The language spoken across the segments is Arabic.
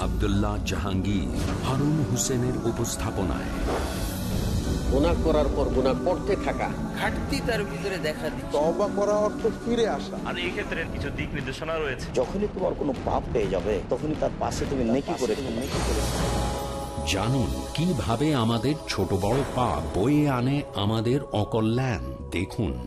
আব্দুল্লাহ জাহাঙ্গীর হারুন হোসেনের উপস্থাপনায়। গুনাহ করার পর গুনাহ করতে থাকা। ঘাটতি তার ভিতরে দেখা করা অর্থ ফিরে আসা। আর এই ক্ষেত্রে কিছু দিক নির্দেশনা রয়েছে। যখনই তোমার কোনো পাপ পেয়ে যাবে তখনই তার পাশে তুমি নেকি করে নেকি করে জানুন কীভাবে আমাদের ছোট বড় পাপ বয়ে আনে আমাদের অকল্যাণ? দেখুন।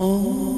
الله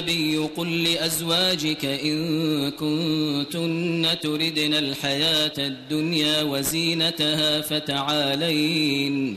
النبي قل لأزواجك إن كنتن تردن الحياة الدنيا وزينتها فتعالين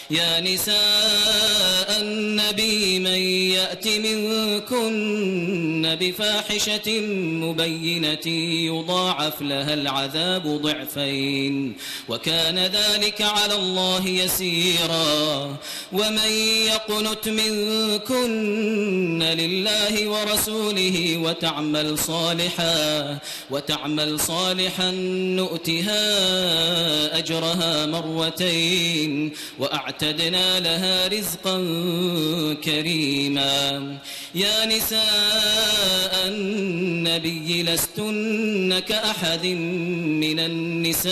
يا نساء النبي من يأت منكن بفاحشة مبينة يضاعف لها العذاب ضعفين وكان ذلك على الله يسيرا. ومن يقنت منكن لله ورسوله وتعمل صالحا وتعمل صالحا نؤتها أجرها مرتين وأعتدنا لها رزقا كريما. يا نساء النبي لستن كأحد من النساء.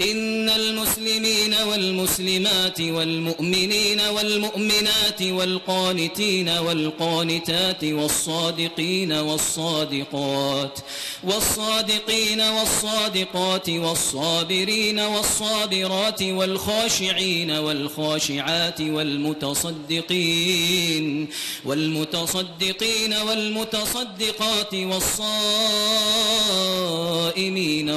إن المسلمين والمسلمات والمؤمنين والمؤمنات والقانتين والقانتات والصادقين والصادقات والصادقين والصادقات والصابرين والصابرات والخاشعين والخاشعات والمتصدقين والمتصدقين والمتصدقات والصائمين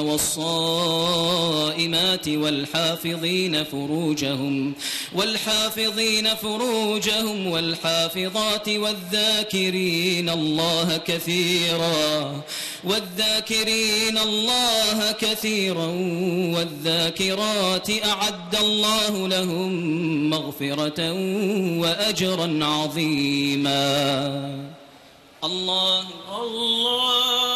والصائمات والحافظين فروجهم والحافظين فروجهم والحافظات والذاكرين الله كثيرا والذاكرين الله كثيرا والذاكرات أعد الله لهم مغفرة وأجرا عظيما. الله الله.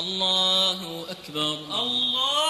الله أكبر. الله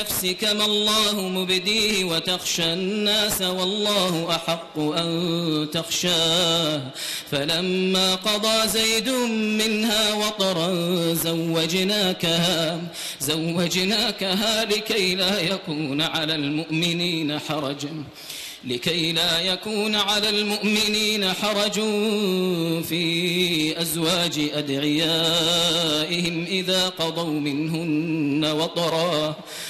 نفسك ما الله مبديه وتخشى الناس والله أحق أن تخشاه. فلما قضى زيد منها وطرا زوجناكها زوجناكها لكي لا يكون على المؤمنين حرج. لكي لا يكون على المؤمنين حرج في أزواج أدعيائهم إذا قضوا منهن وطرا.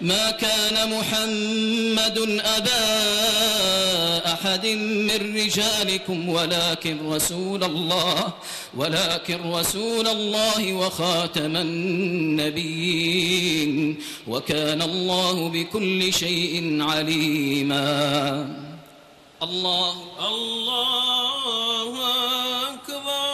ما كان محمد أبا أحد من رجالكم ولكن رسول الله ولكن رسول الله وخاتم النبيين. وكان الله بكل شيء عليما. الله الله أكبر.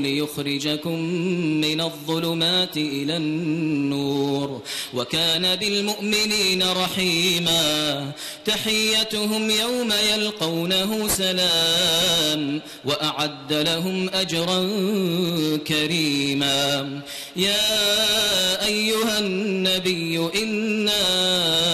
ليخرجكم من الظلمات إلى النور. وكان بالمؤمنين رحيما. تحيتهم يوم يلقونه سلام. وأعد لهم أجرا كريما. يا أيها النبي إنا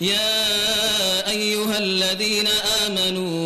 يا أيها الذين آمنوا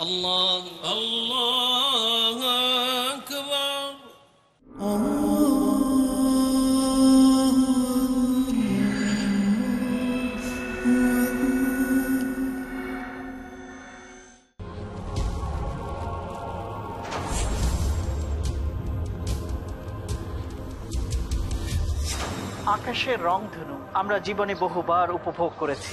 الله الله أكبر আকাশের রংধনু আমরা জীবনে বহুবার উপভোগ করেছি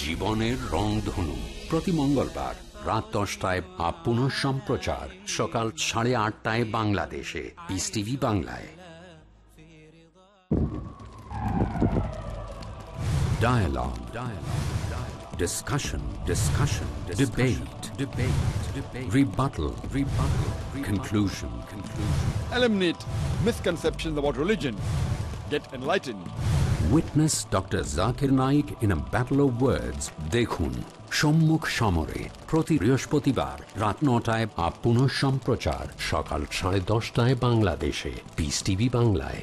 জীবনের রংধনু প্রতি মঙ্গলবার রাত দশটায় বা পুনঃ সম্প্রচার সকাল সাড়ে আটটায় বাংলাদেশে পিস টিভি বাংলায় Dialogue. Dialogue. Dialogue. discussion, discussion, debate, debate, debate, rebuttal, rebuttal, conclusion, conclusion. Eliminate misconceptions about religion. Get enlightened. Witness Dr. Zakir Naik in a battle of. দেখুন সম্মুখ সমরে প্রতি বৃহস্পতিবার রাত নটায় আপ পুনঃ সম্প্রচার সকাল সাড়ে দশটায় বাংলাদেশে পিস টিভি বাংলায়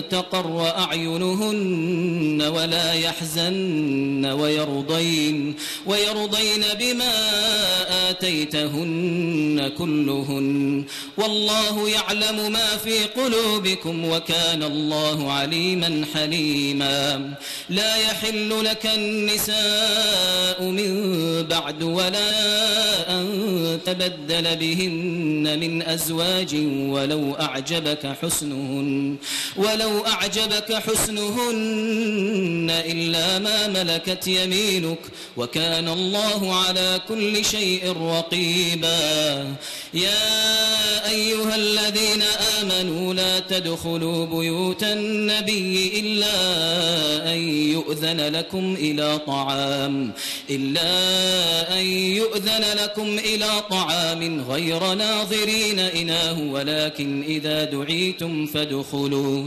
تقر أعينهن ولا يحزن ويرضين ويرضين بما آتيتهن كلهن. والله يعلم ما في قلوبكم وكان الله عليما حليما. لا يحل لك النساء من بعد ولا أن تبدل بهن من أزواج ولو أعجبك حسنهن ولو أعجبك حسنهن إلا ما ملكت يمينك وكان الله على كل شيء رقيبا. يا أيها الذين آمنوا لا تدخلوا بيوت النبي إلا أن يؤذن لكم إلى طعام إلا أن يؤذن لكم إلى طعام غير ناظرين إناه ولكن إذا دعيتم فادخلوا.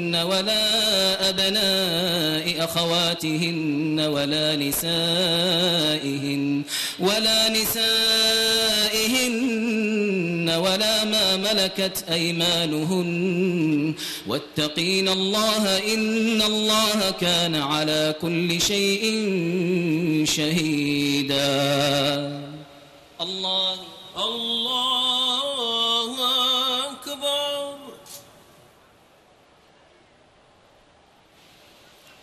ولا أبناء أخواتهن ولا نسائهن ولا نسائهن ولا ما ملكت أيمانهن واتقين الله إن الله كان على كل شيء شهيدا. الله الله.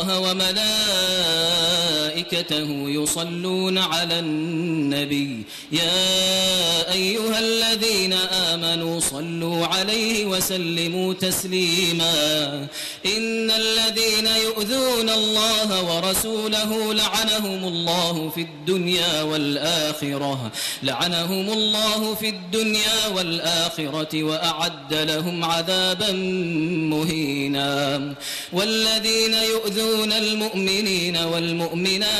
الله وملائكته يصلون على النبي. يا أيها الذين آمنوا صلوا عليه وسلموا تسليما. إن الذين يؤذون الله ورسوله لعنهم الله في الدنيا والآخرة. لعنهم الله في الدنيا والآخرة وأعد لهم عذابا مهينا. والذين يؤذون المؤمنين والمؤمنات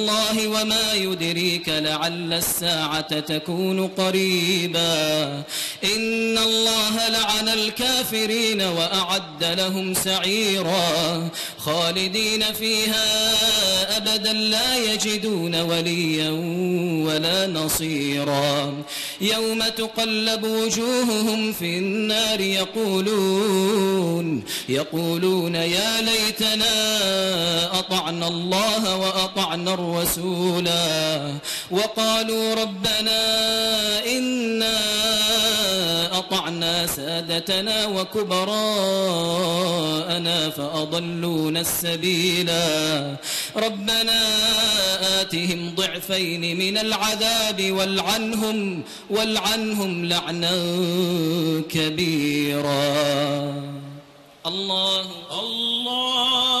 وما يدريك لعل الساعة تكون قريبا. إن الله لعن الكافرين وأعد لهم سعيرا. خالدين فيها أبدا لا يجدون وليا ولا نصيرا. يوم تقلب وجوههم في النار يقولون يقولون يا ليتنا أطعنا الله وأطعنا الرسولا وقالوا ربنا إنا أطعنا سادتنا وكبراءنا فأضلونا السبيلا ربنا آتهم ضعفين من العذاب والعنهم والعنهم لعنا كبيرا. الله. الله.